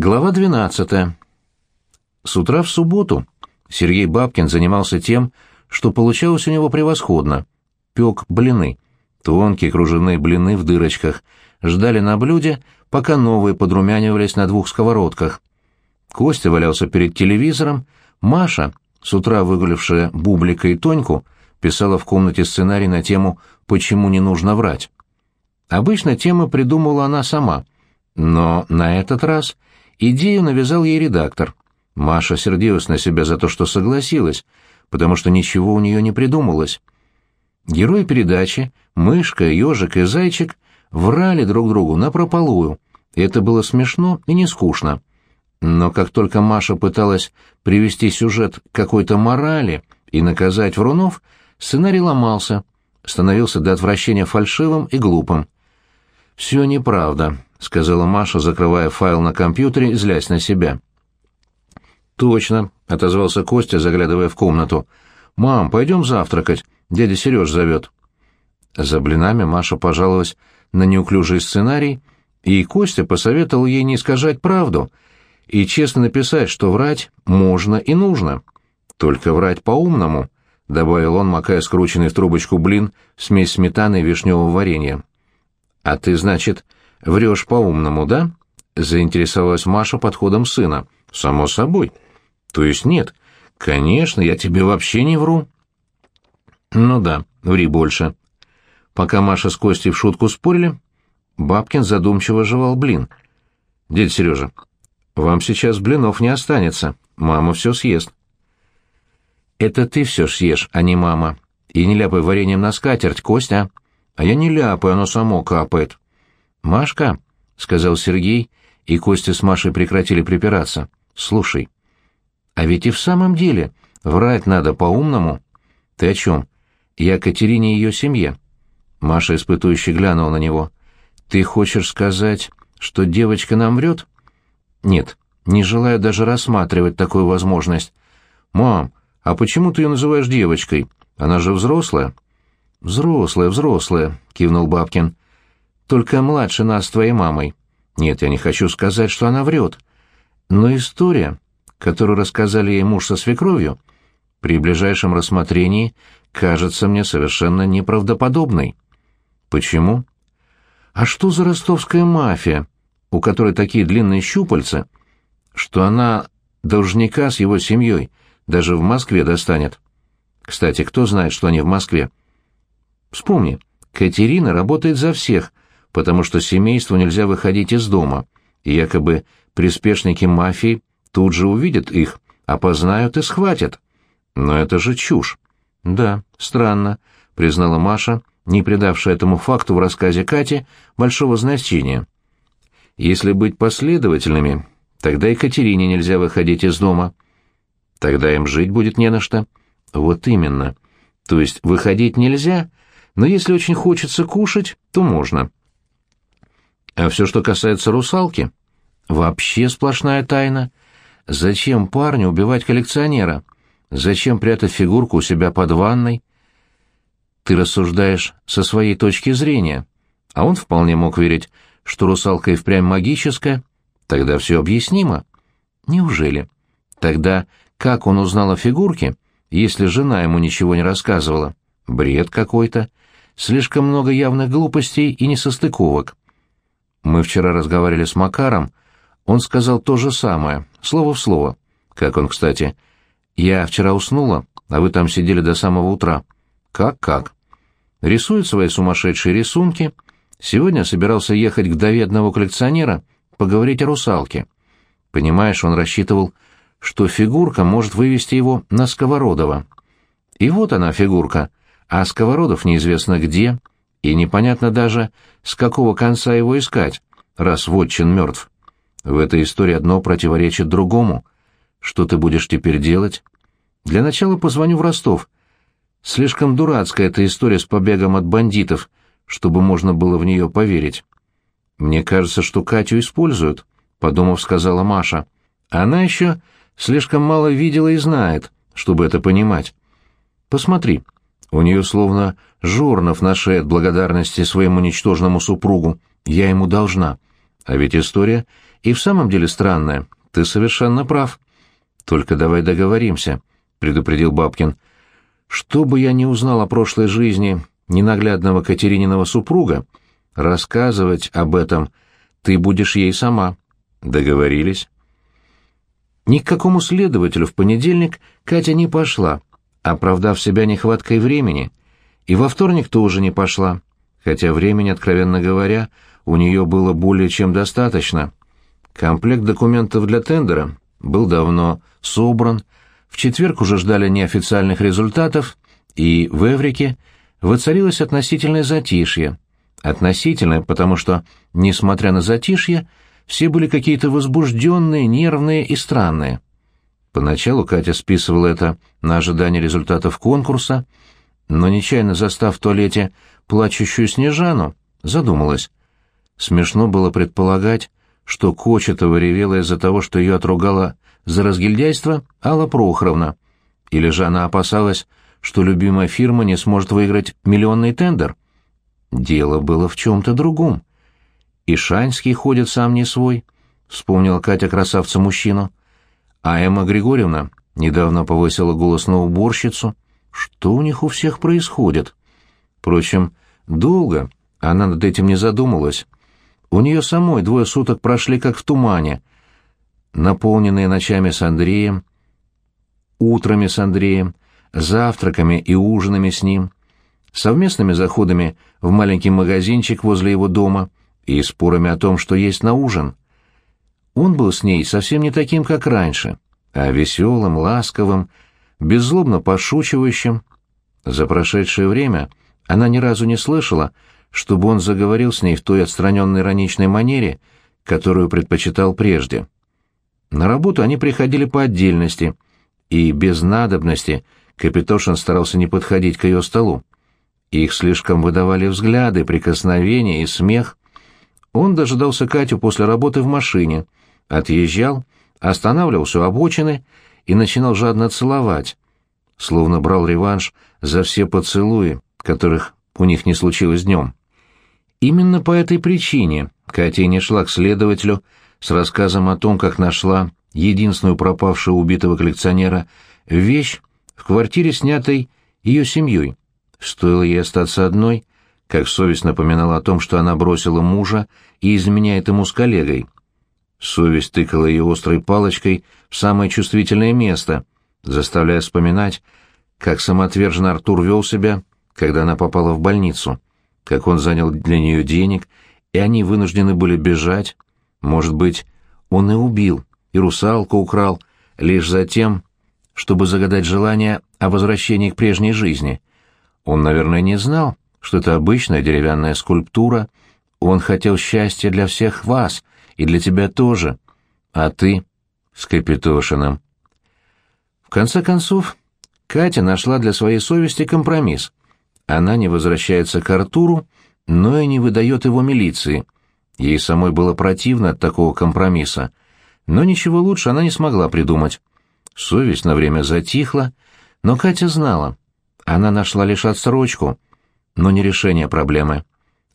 Глава 12. С утра в субботу Сергей Бабкин занимался тем, что получалось у него превосходно. Пек блины. Тонкие кружевные блины в дырочках. Ждали на блюде, пока новые подрумянивались на двух сковородках. Костя валялся перед телевизором. Маша, с утра выгулившая Бублика и Тоньку, писала в комнате сценарий на тему «Почему не нужно врать». Обычно темы придумывала она сама, но на этот раз Идею навязал ей редактор. Маша сердилась на себя за то, что согласилась, потому что ничего у нее не придумалось. Герои передачи, мышка, ежик и зайчик, врали друг другу напропалую. Это было смешно и не скучно. Но как только Маша пыталась привести сюжет к какой-то морали и наказать врунов, сценарий ломался, становился до отвращения фальшивым и глупым. «Все неправда», — сказала Маша, закрывая файл на компьютере, злясь на себя. «Точно», — отозвался Костя, заглядывая в комнату. «Мам, пойдем завтракать, дядя Сереж зовет». За блинами Маша пожаловалась на неуклюжий сценарий, и Костя посоветовал ей не искажать правду и честно написать, что врать можно и нужно. «Только врать по-умному», — добавил он, макая скрученный в трубочку блин смесь сметаны и вишневого варенья. «А ты, значит, врешь по-умному, да?» — заинтересовалась Маша подходом сына. «Само собой». «То есть нет? Конечно, я тебе вообще не вру». «Ну да, ври больше». Пока Маша с Костей в шутку спорили, Бабкин задумчиво жевал блин. «Дядя Сережа, вам сейчас блинов не останется. Мама все съест». «Это ты все съешь, а не мама. И не ляпай вареньем на скатерть, Костя». «А я не ляпаю, оно само капает». «Машка», — сказал Сергей, и Костя с Машей прекратили припираться, — «слушай, а ведь и в самом деле врать надо по-умному». «Ты о чем?» «Я Катерине и ее семье». Маша испытующе глянула на него. «Ты хочешь сказать, что девочка нам врет?» «Нет, не желаю даже рассматривать такую возможность». «Мам, а почему ты ее называешь девочкой? Она же взрослая». «Взрослая, взрослая», — кивнул Бабкин только младше нас с твоей мамой. Нет, я не хочу сказать, что она врет. Но история, которую рассказали ей муж со свекровью, при ближайшем рассмотрении кажется мне совершенно неправдоподобной. Почему? А что за ростовская мафия, у которой такие длинные щупальца, что она должника с его семьей даже в Москве достанет? Кстати, кто знает, что они в Москве? Вспомни, Катерина работает за всех, потому что семейству нельзя выходить из дома, и якобы приспешники мафии тут же увидят их, опознают и схватят. Но это же чушь. Да, странно, признала Маша, не придавшая этому факту в рассказе Кати большого значения. Если быть последовательными, тогда и Катерине нельзя выходить из дома. Тогда им жить будет не на что. Вот именно. То есть выходить нельзя, но если очень хочется кушать, то можно. А все, что касается русалки, вообще сплошная тайна. Зачем парню убивать коллекционера? Зачем прятать фигурку у себя под ванной? Ты рассуждаешь со своей точки зрения, а он вполне мог верить, что русалка и впрямь магическая. Тогда все объяснимо. Неужели? Тогда как он узнал о фигурке, если жена ему ничего не рассказывала? Бред какой-то. Слишком много явных глупостей и несостыковок. Мы вчера разговаривали с Макаром, он сказал то же самое, слово в слово. Как он, кстати? Я вчера уснула, а вы там сидели до самого утра. Как-как? Рисует свои сумасшедшие рисунки. Сегодня собирался ехать к дове одного коллекционера, поговорить о русалке. Понимаешь, он рассчитывал, что фигурка может вывести его на Сковородова. И вот она, фигурка, а Сковородов неизвестно где, и непонятно даже, с какого конца его искать, раз Вотчин мертв. В этой истории одно противоречит другому. Что ты будешь теперь делать? Для начала позвоню в Ростов. Слишком дурацкая эта история с побегом от бандитов, чтобы можно было в нее поверить. Мне кажется, что Катю используют, — подумав, сказала Маша. Она еще слишком мало видела и знает, чтобы это понимать. Посмотри, у нее словно жорнов на шее от благодарности своему ничтожному супругу. Я ему должна. А ведь история и в самом деле странная. Ты совершенно прав. Только давай договоримся, предупредил Бабкин. Что бы я ни узнал о прошлой жизни ненаглядного Катерининого супруга, рассказывать об этом ты будешь ей сама. Договорились? Ни к какому следователю в понедельник Катя не пошла, оправдав себя нехваткой времени, и во вторник тоже не пошла, хотя времени, откровенно говоря, у нее было более чем достаточно. Комплект документов для тендера был давно собран, в четверг уже ждали неофициальных результатов, и в Эврике воцарилось относительное затишье. Относительное, потому что, несмотря на затишье, все были какие-то возбужденные, нервные и странные. Поначалу Катя списывала это на ожидание результатов конкурса, но, нечаянно застав в туалете плачущую Снежану, задумалась. Смешно было предполагать, что Кочетова ревела из-за того, что ее отругала за разгильдяйство Алла Прохоровна, или же она опасалась, что любимая фирма не сможет выиграть миллионный тендер. Дело было в чем-то другом. И Шанский ходит сам не свой, — вспомнила Катя красавца-мужчину. А Эмма Григорьевна недавно повысила голос на уборщицу. Что у них у всех происходит? Впрочем, долго она над этим не задумалась. У нее самой двое суток прошли как в тумане, наполненные ночами с Андреем, утрами с Андреем, завтраками и ужинами с ним, совместными заходами в маленький магазинчик возле его дома — и спорами о том, что есть на ужин. Он был с ней совсем не таким, как раньше, а веселым, ласковым, беззлобно пошучивающим. За прошедшее время она ни разу не слышала, чтобы он заговорил с ней в той отстраненной ироничной манере, которую предпочитал прежде. На работу они приходили по отдельности, и без надобности Капитошин старался не подходить к ее столу. Их слишком выдавали взгляды, прикосновения и смех, он дожидался Катю после работы в машине, отъезжал, останавливался у обочины и начинал жадно целовать, словно брал реванш за все поцелуи, которых у них не случилось днем. Именно по этой причине Катя не шла к следователю с рассказом о том, как нашла единственную пропавшую убитого коллекционера вещь в квартире, снятой ее семьей. Стоило ей остаться одной, как совесть напоминала о том, что она бросила мужа и изменяет ему с коллегой. Совесть тыкала ее острой палочкой в самое чувствительное место, заставляя вспоминать, как самоотверженно Артур вел себя, когда она попала в больницу, как он занял для нее денег, и они вынуждены были бежать. Может быть, он и убил, и русалку украл, лишь за тем, чтобы загадать желание о возвращении к прежней жизни. Он, наверное, не знал, что это обычная деревянная скульптура. Он хотел счастья для всех вас, и для тебя тоже. А ты с Капитошиным. В конце концов, Катя нашла для своей совести компромисс. Она не возвращается к Артуру, но и не выдает его милиции. Ей самой было противно от такого компромисса, но ничего лучше она не смогла придумать. Совесть на время затихла, но Катя знала. Она нашла лишь отсрочку — но не решение проблемы.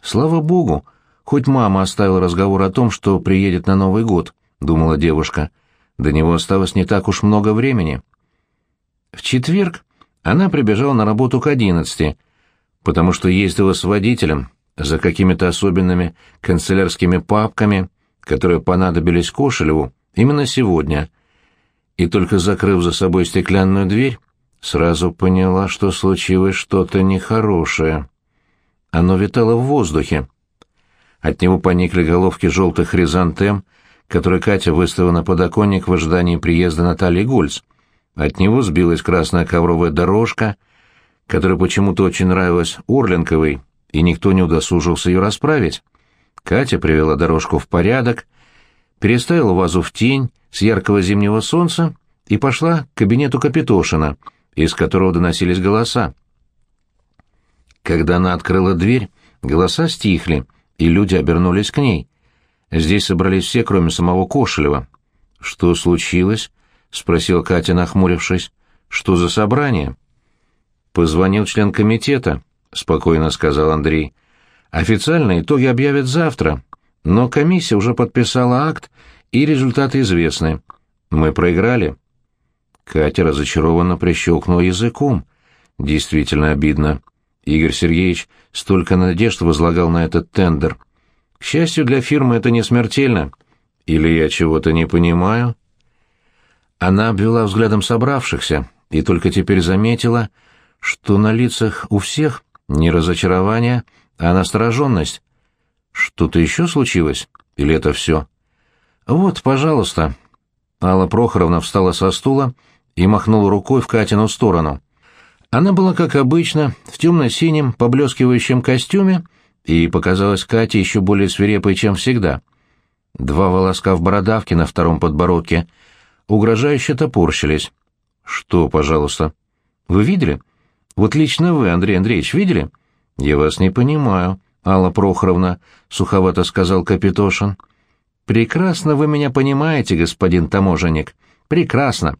Слава богу, хоть мама оставила разговор о том, что приедет на Новый год, думала девушка. До него осталось не так уж много времени. В четверг она прибежала на работу к одиннадцати, потому что ездила с водителем за какими-то особенными канцелярскими папками, которые понадобились Кошелеву именно сегодня. И только закрыв за собой стеклянную дверь, сразу поняла, что случилось что-то нехорошее. Оно витало в воздухе. От него поникли головки желтых хризантем, которые Катя выставила на подоконник в ожидании приезда Натальи Гольц. От него сбилась красная ковровая дорожка, которая почему-то очень нравилась Орленковой, и никто не удосужился ее расправить. Катя привела дорожку в порядок, переставила вазу в тень с яркого зимнего солнца и пошла к кабинету Капитошина, из которого доносились голоса. Когда она открыла дверь, голоса стихли, и люди обернулись к ней. Здесь собрались все, кроме самого Кошелева. «Что случилось?» — спросил Катя, нахмурившись. «Что за собрание?» «Позвонил член комитета», — спокойно сказал Андрей. «Официальные итоги объявят завтра, но комиссия уже подписала акт И результаты известны. Мы проиграли. Катя разочарованно прищелкнула языком. Действительно обидно. Игорь Сергеевич столько надежд возлагал на этот тендер. К счастью для фирмы это не смертельно. Или я чего-то не понимаю? Она обвела взглядом собравшихся и только теперь заметила, что на лицах у всех не разочарование, а настороженность. Что-то еще случилось? Или это все? Вот, пожалуйста. Алла Прохоровна встала со стула и махнула рукой в Катину сторону. Она была, как обычно, в темно-синем поблескивающем костюме и показалась Кате еще более свирепой, чем всегда. Два волоска в бородавке на втором подбородке угрожающе топорщились. «Что, пожалуйста?» «Вы видели?» «Вот лично вы, Андрей Андреевич, видели?» «Я вас не понимаю», Алла Прохоровна, — суховато сказал Капитошин. «Прекрасно вы меня понимаете, господин таможенник. Прекрасно».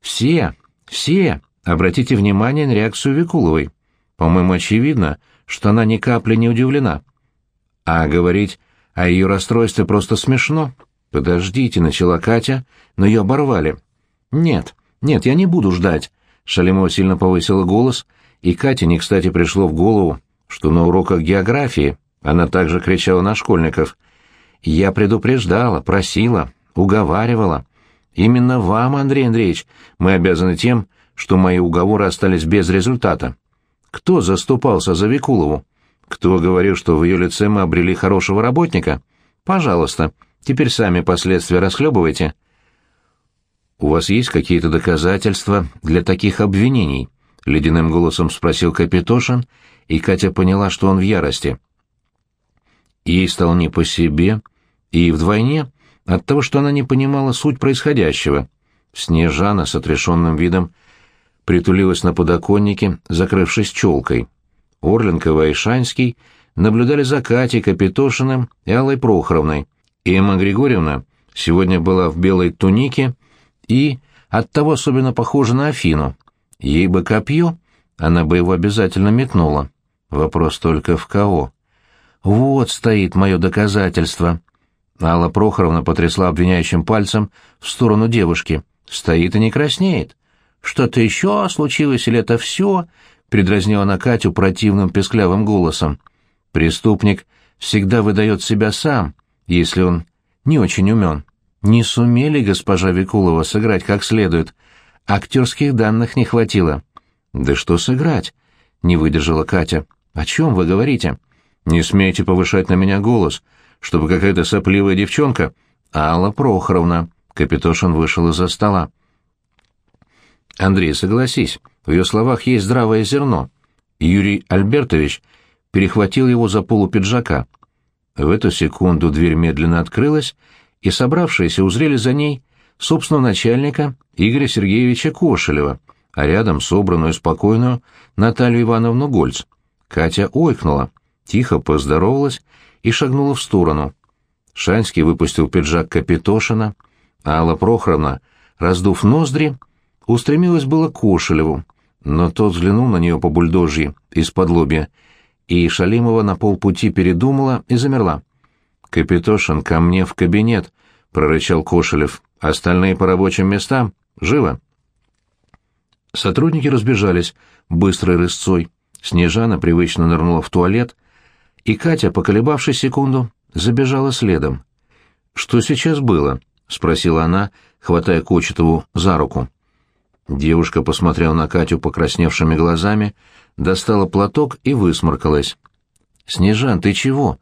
«Все, все, обратите внимание на реакцию Викуловой. По-моему, очевидно, что она ни капли не удивлена. А говорить о ее расстройстве просто смешно. Подождите, начала Катя, но ее оборвали. Нет, нет, я не буду ждать. Шалимова сильно повысила голос, и Кате не кстати пришло в голову, что на уроках географии она также кричала на школьников. «Я предупреждала, просила, уговаривала. Именно вам, Андрей Андреевич, мы обязаны тем, что мои уговоры остались без результата. Кто заступался за Викулову? Кто говорил, что в ее лице мы обрели хорошего работника? Пожалуйста, теперь сами последствия расхлебывайте». «У вас есть какие-то доказательства для таких обвинений?» — ледяным голосом спросил Капитошин, и Катя поняла, что он в ярости. Ей стало не по себе, и вдвойне от того, что она не понимала суть происходящего. Снежана с отрешенным видом притулилась на подоконнике, закрывшись челкой. Орленкова и Шанский наблюдали за Катей, Капитошиным и Аллой Прохоровной. Эмма Григорьевна сегодня была в белой тунике и оттого особенно похожа на Афину. Ей бы копье, она бы его обязательно метнула. Вопрос только в кого. «Вот стоит мое доказательство». Алла Прохоровна потрясла обвиняющим пальцем в сторону девушки. «Стоит и не краснеет». «Что-то еще случилось или это все?» — предразнила она Катю противным песклявым голосом. «Преступник всегда выдает себя сам, если он не очень умен. Не сумели госпожа Викулова сыграть как следует. Актерских данных не хватило. «Да что сыграть?» — не выдержала Катя. «О чем вы говорите?» «Не смейте повышать на меня голос, чтобы какая-то сопливая девчонка...» «Алла Прохоровна», — Капитошин вышел из-за стола. «Андрей, согласись, в ее словах есть здравое зерно». Юрий Альбертович перехватил его за полу пиджака. В эту секунду дверь медленно открылась, и собравшиеся узрели за ней собственного начальника Игоря Сергеевича Кошелева, а рядом собранную спокойную Наталью Ивановну Гольц. Катя ойкнула, тихо поздоровалась и шагнула в сторону. Шанский выпустил пиджак Капитошина, а Алла Прохоровна, раздув ноздри, устремилась было к Кошелеву, но тот взглянул на нее по бульдожьи, из-под лобья, и Шалимова на полпути передумала и замерла. «Капитошин, ко мне в кабинет», — прорычал Кошелев. Остальные по рабочим местам. Живо!» Сотрудники разбежались быстрой рысцой. Снежана привычно нырнула в туалет, и Катя, поколебавшись секунду, забежала следом. «Что сейчас было?» — спросила она, хватая Кочетову за руку. Девушка посмотрела на Катю покрасневшими глазами, достала платок и высморкалась. «Снежан, ты чего?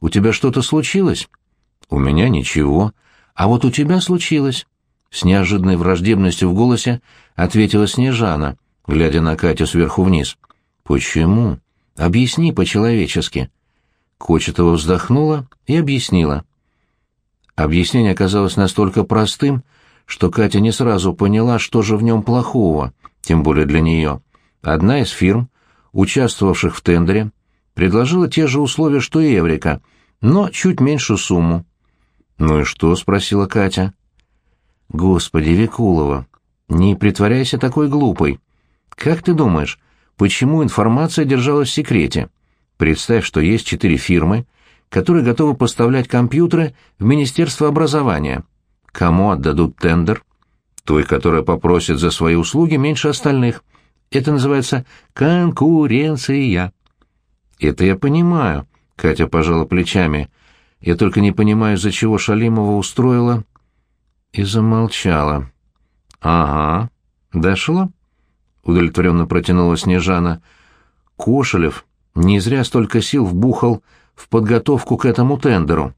У тебя что-то случилось?» «У меня ничего», а вот у тебя случилось. С неожиданной враждебностью в голосе ответила Снежана, глядя на Катю сверху вниз. Почему? Объясни по-человечески. Кочетова вздохнула и объяснила. Объяснение оказалось настолько простым, что Катя не сразу поняла, что же в нем плохого, тем более для нее. Одна из фирм, участвовавших в тендере, предложила те же условия, что и Эврика, но чуть меньшую сумму. «Ну и что?» — спросила Катя. «Господи, Викулова, не притворяйся такой глупой. Как ты думаешь, почему информация держалась в секрете? Представь, что есть четыре фирмы, которые готовы поставлять компьютеры в Министерство образования. Кому отдадут тендер? Той, которая попросит за свои услуги меньше остальных. Это называется конкуренция. Это я понимаю, Катя пожала плечами. Я только не понимаю, из-за чего Шалимова устроила и замолчала. Ага, дошло? удовлетворенно протянула Снежана. Кошелев не зря столько сил вбухал в подготовку к этому тендеру.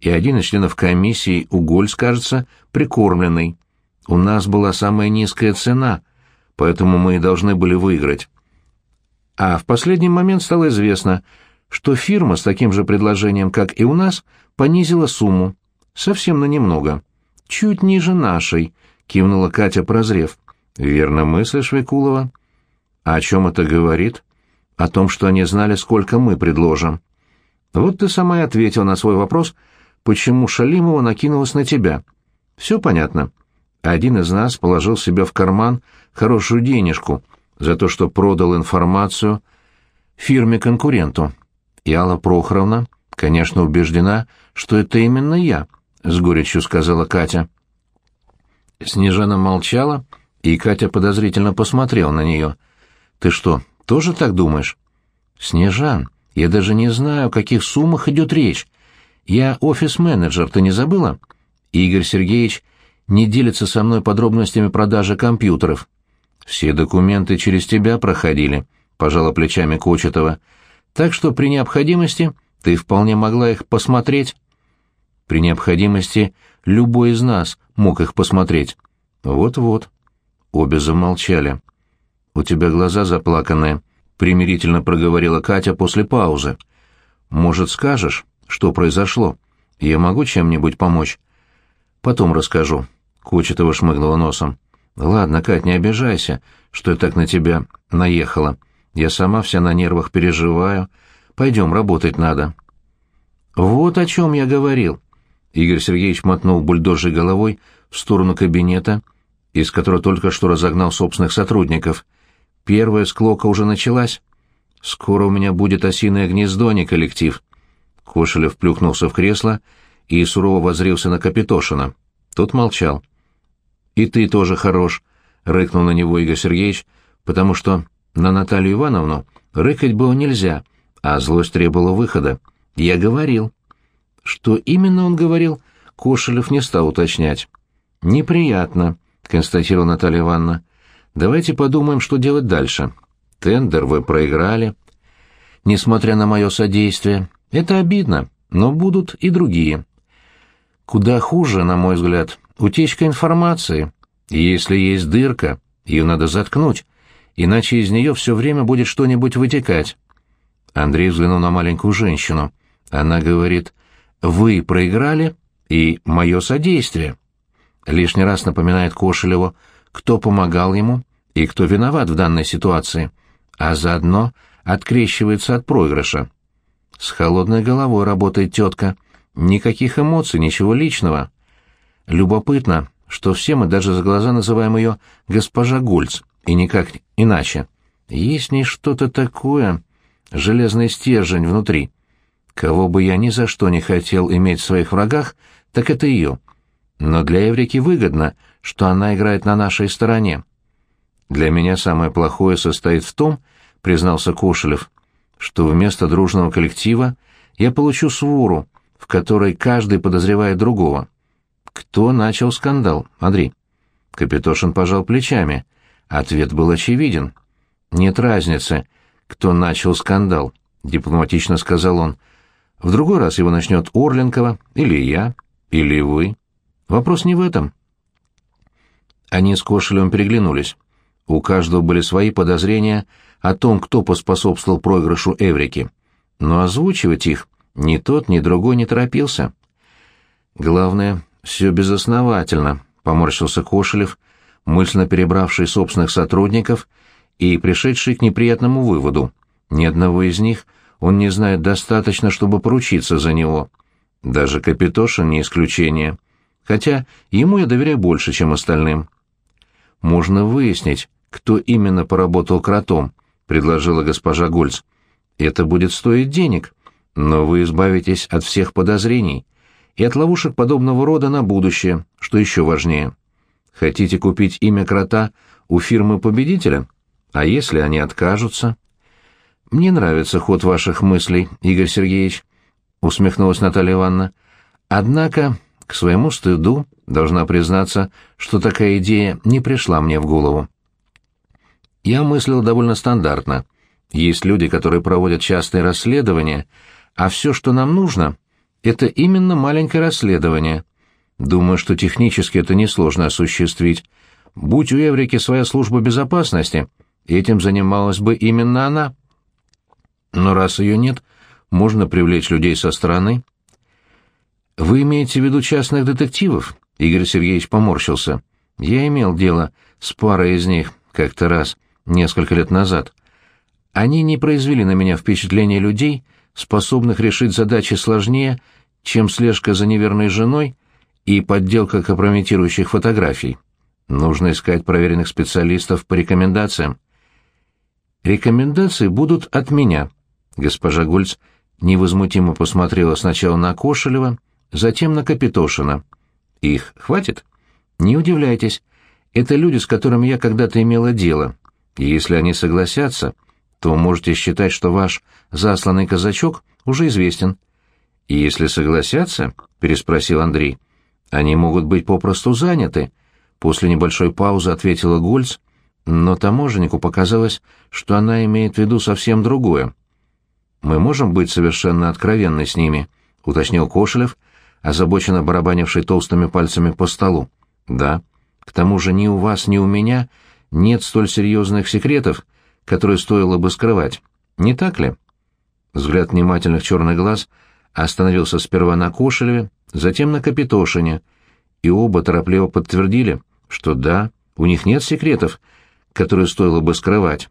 И один из членов комиссии, Угольц, кажется, прикормленный. У нас была самая низкая цена, поэтому мы и должны были выиграть. А в последний момент стало известно, что фирма с таким же предложением, как и у нас, понизила сумму. Совсем на немного. Чуть ниже нашей, кивнула Катя, прозрев. Верно мыслишь, Викулова? А о чем это говорит? О том, что они знали, сколько мы предложим. Вот ты сама и ответил на свой вопрос, почему Шалимова накинулась на тебя. Все понятно. Один из нас положил себе в карман хорошую денежку за то, что продал информацию фирме-конкуренту. И Алла Прохоровна, конечно, убеждена, что это именно я, — с горечью сказала Катя. Снежана молчала, и Катя подозрительно посмотрела на нее. «Ты что, тоже так думаешь?» «Снежан, я даже не знаю, о каких суммах идет речь. Я офис-менеджер, ты не забыла? Игорь Сергеевич не делится со мной подробностями продажи компьютеров. Все документы через тебя проходили, пожала плечами Кочетова. Так что при необходимости ты вполне могла их посмотреть. При необходимости любой из нас мог их посмотреть. Вот-вот. Обе замолчали. У тебя глаза заплаканные, примирительно проговорила Катя после паузы. Может, скажешь, что произошло? Я могу чем-нибудь помочь? Потом расскажу. Кочетова шмыгнула носом. Ладно, Кать, не обижайся, что я так на тебя наехала. Я сама вся на нервах переживаю. Пойдем, работать надо. Вот о чем я говорил. Игорь Сергеевич мотнул бульдожей головой в сторону кабинета, из которого только что разогнал собственных сотрудников. Первая склока уже началась. Скоро у меня будет осиное гнездо, не коллектив. Кошелев плюхнулся в кресло и сурово возрился на Капитошина. Тот молчал. «И ты тоже хорош», — рыкнул на него Игорь Сергеевич, потому что на Наталью Ивановну рыкать было нельзя, а злость требовала выхода. «Я говорил». Что именно он говорил, Кошелев не стал уточнять. «Неприятно», — констатировала Наталья Ивановна. «Давайте подумаем, что делать дальше. Тендер вы проиграли. Несмотря на мое содействие, это обидно, но будут и другие. Куда хуже, на мой взгляд, утечка информации. Если есть дырка, ее надо заткнуть, иначе из нее все время будет что-нибудь вытекать. Андрей взглянул на маленькую женщину. Она говорит, «Вы проиграли, и мое содействие». Лишний раз напоминает Кошелеву, кто помогал ему и кто виноват в данной ситуации, а заодно открещивается от проигрыша. С холодной головой работает тетка. Никаких эмоций, ничего личного. Любопытно, что все мы даже за глаза называем ее госпожа Гольц, и никак иначе. Есть в ней что-то такое, железный стержень внутри. Кого бы я ни за что не хотел иметь в своих врагах, так это ее. Но для Эврики выгодно, что она играет на нашей стороне. Для меня самое плохое состоит в том, признался Кошелев, что вместо дружного коллектива я получу свору, в которой каждый подозревает другого. Кто начал скандал, Андрей? Капитошин пожал плечами. Ответ был очевиден. Нет разницы, кто начал скандал, дипломатично сказал он. В другой раз его начнет Орленкова, или я, или вы. Вопрос не в этом. Они с Кошелем переглянулись. У каждого были свои подозрения о том, кто поспособствовал проигрышу Эврики. Но озвучивать их ни тот, ни другой не торопился. Главное, все безосновательно, поморщился Кошелев, мысленно перебравший собственных сотрудников и пришедший к неприятному выводу. Ни одного из них он не знает достаточно, чтобы поручиться за него. Даже Капитошин не исключение. Хотя ему я доверяю больше, чем остальным. Можно выяснить, кто именно поработал кротом, — предложила госпожа Гольц. «Это будет стоить денег. Но вы избавитесь от всех подозрений и от ловушек подобного рода на будущее, что еще важнее. Хотите купить имя крота у фирмы-победителя? А если они откажутся? Мне нравится ход ваших мыслей, Игорь Сергеевич, усмехнулась Наталья Ивановна. Однако, к своему стыду, должна признаться, что такая идея не пришла мне в голову. Я мыслил довольно стандартно. Есть люди, которые проводят частные расследования, а все, что нам нужно, это именно маленькое расследование. Думаю, что технически это несложно осуществить. Будь у Эврики своя служба безопасности, этим занималась бы именно она. Но раз ее нет, можно привлечь людей со стороны. Вы имеете в виду частных детективов? Игорь Сергеевич поморщился. Я имел дело с парой из них как-то раз, несколько лет назад. Они не произвели на меня впечатление людей, способных решить задачи сложнее, чем слежка за неверной женой и подделка компрометирующих фотографий. Нужно искать проверенных специалистов по рекомендациям. Рекомендации будут от меня. Госпожа Гульц невозмутимо посмотрела сначала на Кошелева, затем на Капитошина. Их хватит? Не удивляйтесь. Это люди, с которыми я когда-то имела дело. И если они согласятся, то можете считать, что ваш засланный казачок уже известен. И если согласятся, переспросил Андрей, они могут быть попросту заняты. После небольшой паузы ответила Гольц, но таможеннику показалось, что она имеет в виду совсем другое. Мы можем быть совершенно откровенны с ними, уточнил Кошелев, озабоченно барабанивший толстыми пальцами по столу. Да. К тому же ни у вас, ни у меня нет столь серьезных секретов, которые стоило бы скрывать. Не так ли? Взгляд внимательных черных глаз остановился сперва на Кошелеве, затем на Капитошине, и оба торопливо подтвердили, что да, у них нет секретов, которые стоило бы скрывать.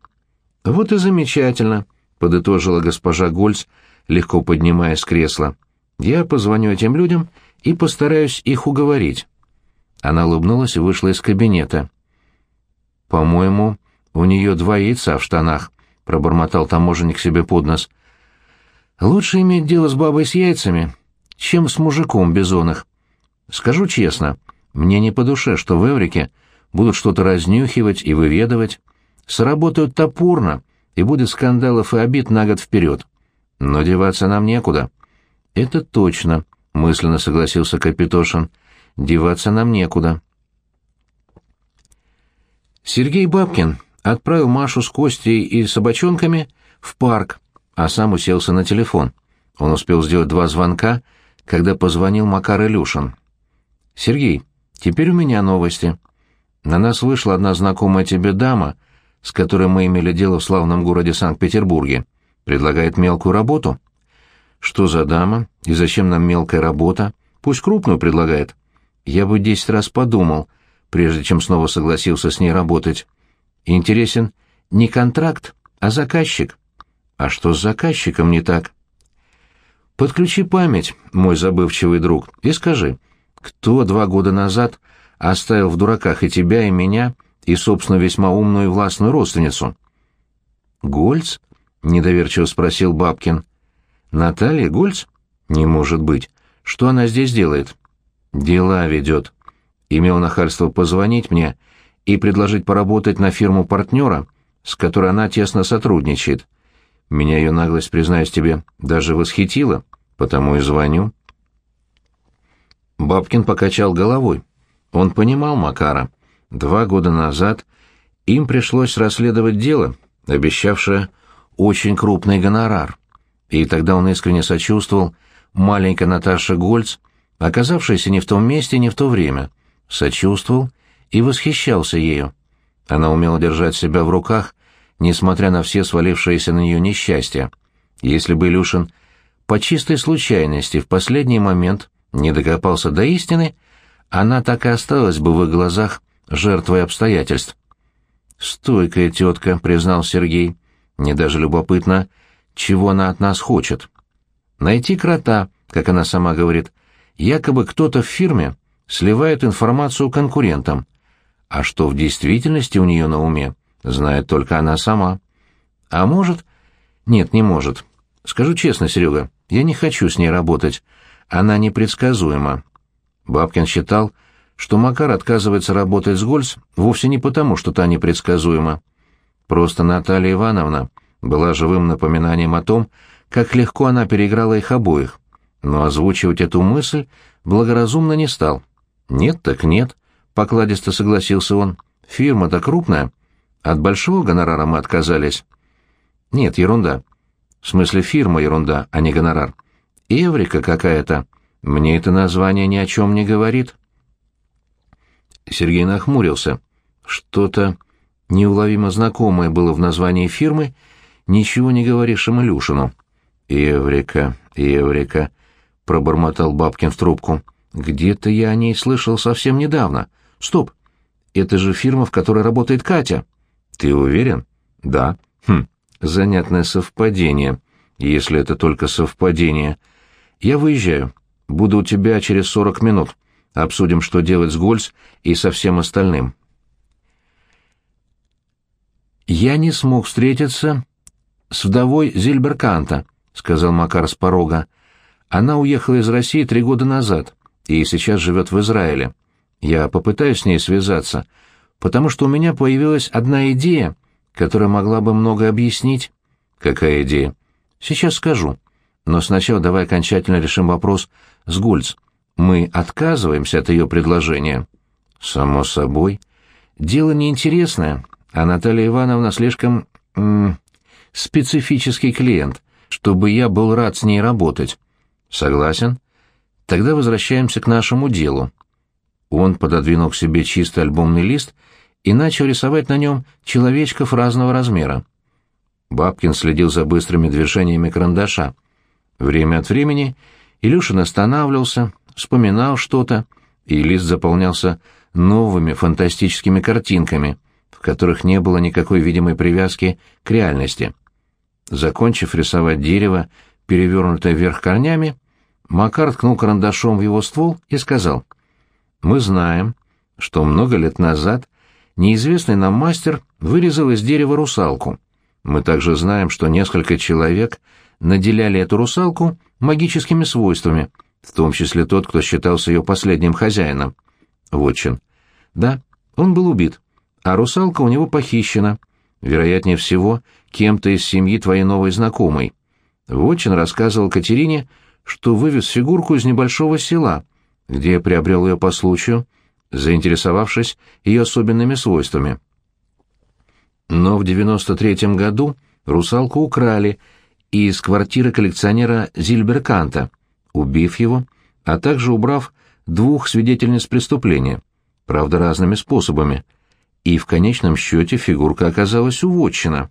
«Вот и замечательно», — подытожила госпожа Гольц, легко поднимаясь с кресла. «Я позвоню этим людям и постараюсь их уговорить». Она улыбнулась и вышла из кабинета. «По-моему, у нее два яйца в штанах», — пробормотал таможенник себе под нос. «Лучше иметь дело с бабой с яйцами, чем с мужиком бизонах. Скажу честно, мне не по душе, что в Эврике будут что-то разнюхивать и выведывать. Сработают топорно, и будет скандалов и обид на год вперед. Но деваться нам некуда». «Это точно», — мысленно согласился Капитошин. «Деваться нам некуда». Сергей Бабкин отправил Машу с Костей и собачонками в парк, а сам уселся на телефон. Он успел сделать два звонка, когда позвонил Макар Илюшин. «Сергей, теперь у меня новости. На нас вышла одна знакомая тебе дама, с которой мы имели дело в славном городе Санкт-Петербурге. Предлагает мелкую работу». «Что за дама? И зачем нам мелкая работа? Пусть крупную предлагает». «Я бы десять раз подумал», прежде чем снова согласился с ней работать. Интересен не контракт, а заказчик. А что с заказчиком не так? Подключи память, мой забывчивый друг, и скажи, кто два года назад оставил в дураках и тебя, и меня, и, собственно, весьма умную и властную родственницу? Гольц? недоверчиво спросил Бабкин. Наталья Гольц? Не может быть. Что она здесь делает? Дела ведет имел нахальство позвонить мне и предложить поработать на фирму партнера, с которой она тесно сотрудничает. Меня ее наглость, признаюсь тебе, даже восхитила, потому и звоню. Бабкин покачал головой. Он понимал Макара. Два года назад им пришлось расследовать дело, обещавшее очень крупный гонорар. И тогда он искренне сочувствовал маленькой Наташе Гольц, оказавшейся не в том месте, не в то время — сочувствовал и восхищался ею. Она умела держать себя в руках, несмотря на все свалившиеся на нее несчастья. Если бы Илюшин по чистой случайности в последний момент не докопался до истины, она так и осталась бы в их глазах жертвой обстоятельств. «Стойкая тетка», — признал Сергей. «Мне даже любопытно, чего она от нас хочет. Найти крота, как она сама говорит. Якобы кто-то в фирме сливает информацию конкурентам. А что в действительности у нее на уме, знает только она сама. А может? Нет, не может. Скажу честно, Серега, Я не хочу с ней работать. Она непредсказуема». Бабкин считал, что Макар отказывается работать с Гольц вовсе не потому, что та непредсказуема. Просто Наталья Ивановна была живым напоминанием о том, как легко она переиграла их обоих, но озвучивать эту мысль благоразумно не стал. «Нет так нет», — покладисто согласился он. «Фирма-то крупная. От большого гонорара мы отказались». «Нет, ерунда. В смысле фирма ерунда, а не гонорар. Эврика какая-то. Мне это название ни о чем не говорит». Сергей нахмурился. Что-то неуловимо знакомое было в названии фирмы, ничего не говорившим Илюшину. «Эврика, Эврика», — пробормотал Бабкин в трубку. «Где-то я о ней слышал совсем недавно. Стоп, это же фирма, в которой работает Катя». «Ты уверен?» «Да». «Хм, занятное совпадение, если это только совпадение. Я выезжаю. Буду у тебя через сорок минут. Обсудим, что делать с Гольц и со всем остальным». «Я не смог встретиться с вдовой Зильберканта», — сказал Макар с порога. «Она уехала из России три года назад и сейчас живет в Израиле. Я попытаюсь с ней связаться, потому что у меня появилась одна идея, которая могла бы многое объяснить». «Какая идея?» «Сейчас скажу. Но сначала давай окончательно решим вопрос с Гульц. Мы отказываемся от ее предложения». «Само собой. Дело неинтересное, а Наталья Ивановна слишком... М -м, специфический клиент, чтобы я был рад с ней работать. Согласен? Тогда возвращаемся к нашему делу. Он пододвинул к себе чистый альбомный лист и начал рисовать на нем человечков разного размера. Бабкин следил за быстрыми движениями карандаша. Время от времени Илюшин останавливался, вспоминал что-то, и лист заполнялся новыми фантастическими картинками, в которых не было никакой видимой привязки к реальности. Закончив рисовать дерево, перевернутое вверх корнями, Макар ткнул карандашом в его ствол и сказал, «Мы знаем, что много лет назад неизвестный нам мастер вырезал из дерева русалку. Мы также знаем, что несколько человек наделяли эту русалку магическими свойствами, в том числе тот, кто считался ее последним хозяином. Вотчин. Да, он был убит, а русалка у него похищена, вероятнее всего, кем-то из семьи твоей новой знакомой. Вотчин рассказывал Катерине, что вывез фигурку из небольшого села, где приобрел ее по случаю, заинтересовавшись ее особенными свойствами. Но в 93-м году русалку украли из квартиры коллекционера Зильберканта, убив его, а также убрав двух свидетельниц преступления, правда разными способами, и в конечном счете фигурка оказалась увотчена.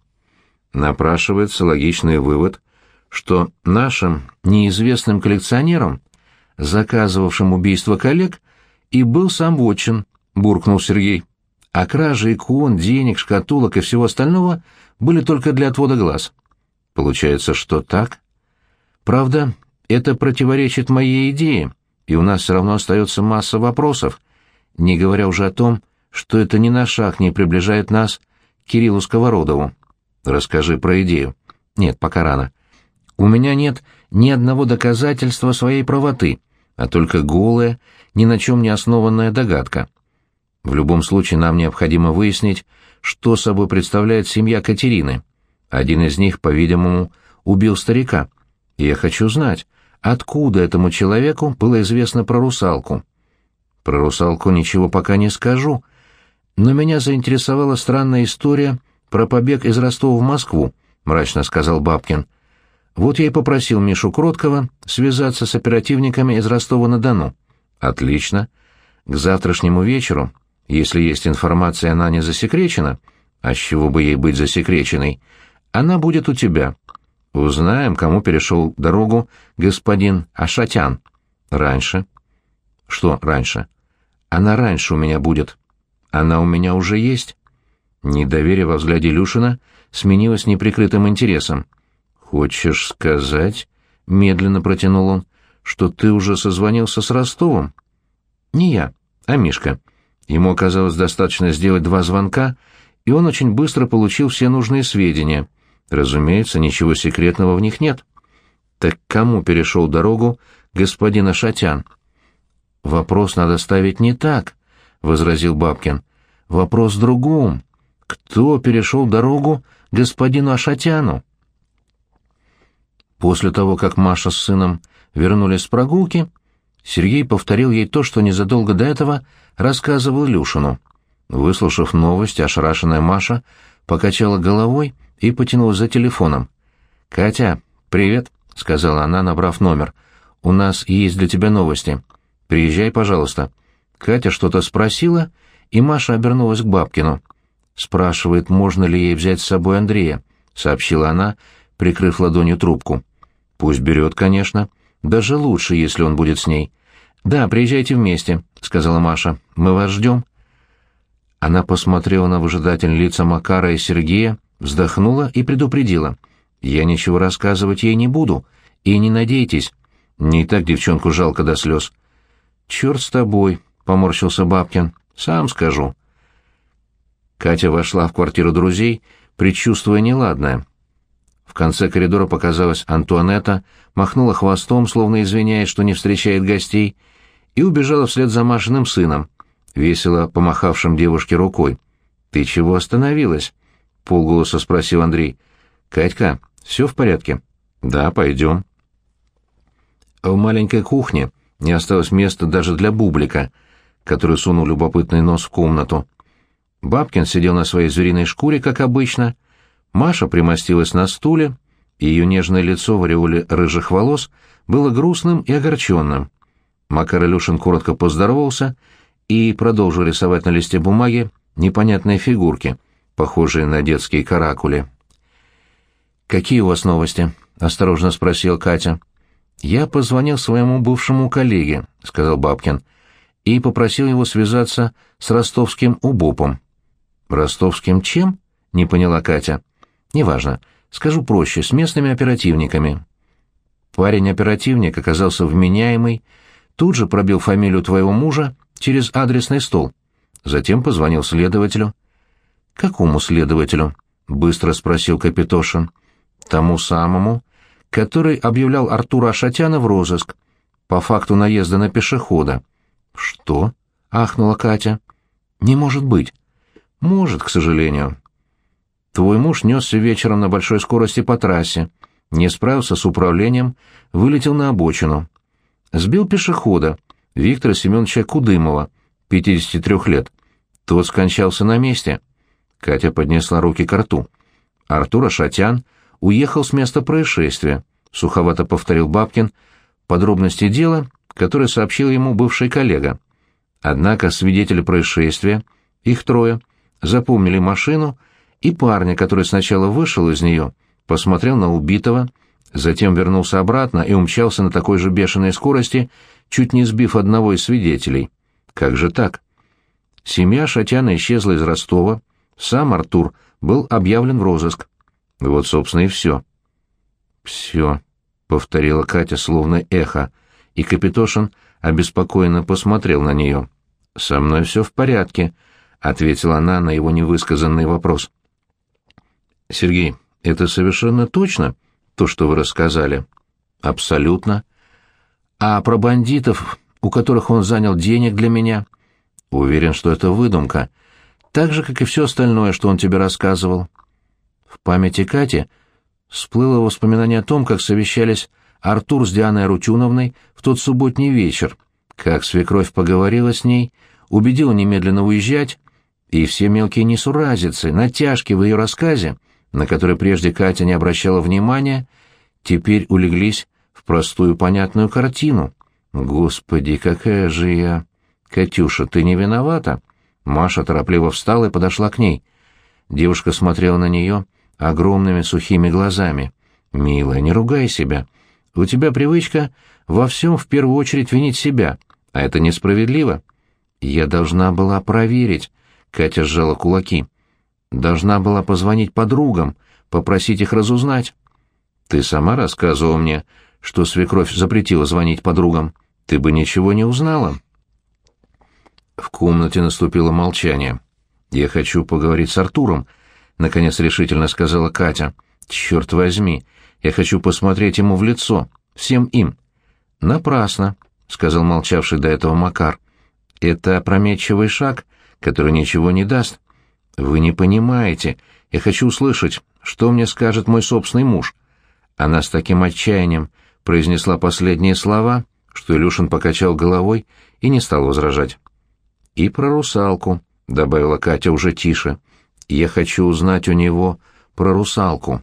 Напрашивается логичный вывод, что нашим неизвестным коллекционерам, заказывавшим убийство коллег, и был сам Вотчин, буркнул Сергей. А кражи икон, денег, шкатулок и всего остального были только для отвода глаз. Получается, что так? Правда, это противоречит моей идее, и у нас все равно остается масса вопросов, не говоря уже о том, что это ни на шаг не приближает нас к Кириллу Сковородову. Расскажи про идею. Нет, пока рано. У меня нет ни одного доказательства своей правоты, а только голая, ни на чем не основанная догадка. В любом случае нам необходимо выяснить, что собой представляет семья Катерины. Один из них, по-видимому, убил старика. И я хочу знать, откуда этому человеку было известно про русалку. Про русалку ничего пока не скажу, но меня заинтересовала странная история про побег из Ростова в Москву, мрачно сказал Бабкин. Вот я и попросил Мишу Кроткого связаться с оперативниками из Ростова-на-Дону. Отлично. К завтрашнему вечеру, если есть информация, она не засекречена, а с чего бы ей быть засекреченной, она будет у тебя. Узнаем, кому перешел дорогу господин Ашатян. Раньше. Что раньше? Она раньше у меня будет. Она у меня уже есть. Недоверие во взгляде Люшина сменилось неприкрытым интересом. «Хочешь сказать?» — медленно протянул он, — «что ты уже созвонился с Ростовом?» «Не я, а Мишка. Ему оказалось достаточно сделать два звонка, и он очень быстро получил все нужные сведения. Разумеется, ничего секретного в них нет». Так кому перешел дорогу господин Ашатян? Вопрос надо ставить не так, — возразил Бабкин. Вопрос в другом. Кто перешел дорогу господину Ашатяну? После того, как Маша с сыном вернулись с прогулки, Сергей повторил ей то, что незадолго до этого рассказывал Люшину. Выслушав новость, ошарашенная Маша покачала головой и потянулась за телефоном. «Катя, привет», — сказала она, набрав номер. «У нас есть для тебя новости. Приезжай, пожалуйста». Катя что-то спросила, и Маша обернулась к Бабкину. «Спрашивает, можно ли ей взять с собой Андрея», — сообщила она, прикрыв ладонью трубку. «Пусть берет, конечно. Даже лучше, если он будет с ней». «Да, приезжайте вместе», — сказала Маша. «Мы вас ждем». Она посмотрела на выжидательные лица Макара и Сергея, вздохнула и предупредила. «Я ничего рассказывать ей не буду. И не надейтесь. Не так девчонку жалко до слез». «Черт с тобой», — поморщился Бабкин. «Сам скажу». Катя вошла в квартиру друзей, предчувствуя неладное. В конце коридора показалась Антуанетта, махнула хвостом, словно извиняясь, что не встречает гостей, и убежала вслед за Машиным сыном, весело помахавшим девушке рукой. «Ты чего остановилась?» — полголоса спросил Андрей. «Катька, все в порядке?» «Да, пойдем». В маленькой кухне не осталось места даже для бублика, который сунул любопытный нос в комнату. Бабкин сидел на своей звериной шкуре, как обычно, Маша примостилась на стуле, и ее нежное лицо в ореоле рыжих волос было грустным и огорченным. Макар Илюшин коротко поздоровался и продолжил рисовать на листе бумаги непонятные фигурки, похожие на детские каракули. «Какие у вас новости?» — осторожно спросил Катя. «Я позвонил своему бывшему коллеге», — сказал Бабкин, — «и попросил его связаться с ростовским УБОПом». «Ростовским чем?» — не поняла Катя. Неважно. Скажу проще, с местными оперативниками. Парень-оперативник оказался вменяемый, тут же пробил фамилию твоего мужа через адресный стол. Затем позвонил следователю. «Какому следователю?» — быстро спросил Капитошин. «Тому самому, который объявлял Артура Ашатяна в розыск по факту наезда на пешехода». «Что?» — ахнула Катя. «Не может быть». «Может, к сожалению. Твой муж несся вечером на большой скорости по трассе, не справился с управлением, вылетел на обочину. Сбил пешехода, Виктора Семеновича Кудымова, 53 лет. Тот скончался на месте. Катя поднесла руки к рту. Артур Ашатян уехал с места происшествия, суховато повторил Бабкин, подробности дела, которое сообщил ему бывший коллега. Однако свидетели происшествия, их трое, запомнили машину, и парня, который сначала вышел из нее, посмотрел на убитого, затем вернулся обратно и умчался на такой же бешеной скорости, чуть не сбив одного из свидетелей. Как же так? Семья Шатяна исчезла из Ростова, сам Артур был объявлен в розыск. Вот, собственно, и все. «Все», — повторила Катя словно эхо, и Капитошин обеспокоенно посмотрел на нее. «Со мной все в порядке», — ответила она на его невысказанный вопрос. Сергей, это совершенно точно то, что вы рассказали? Абсолютно. А про бандитов, у которых он занял денег для меня? Уверен, что это выдумка. Так же, как и все остальное, что он тебе рассказывал. В памяти Кати всплыло воспоминание о том, как совещались Артур с Дианой Рутюновной в тот субботний вечер, как свекровь поговорила с ней, убедила немедленно уезжать, и все мелкие несуразицы, натяжки в ее рассказе — на которые прежде Катя не обращала внимания, теперь улеглись в простую понятную картину. «Господи, какая же я...» «Катюша, ты не виновата?» Маша торопливо встала и подошла к ней. Девушка смотрела на нее огромными сухими глазами. «Милая, не ругай себя. У тебя привычка во всем в первую очередь винить себя, а это несправедливо». «Я должна была проверить», — Катя сжала кулаки. Должна была позвонить подругам, попросить их разузнать. Ты сама рассказывала мне, что свекровь запретила звонить подругам. Ты бы ничего не узнала. В комнате наступило молчание. «Я хочу поговорить с Артуром», — наконец решительно сказала Катя. «Черт возьми, я хочу посмотреть ему в лицо. Всем им. Напрасно, сказал молчавший до этого Макар. Это опрометчивый шаг, который ничего не даст. Вы не понимаете. Я хочу услышать, что мне скажет мой собственный муж. Она с таким отчаянием произнесла последние слова, что Илюшин покачал головой и не стал возражать. «И про русалку», — добавила Катя уже тише. «Я хочу узнать у него про русалку».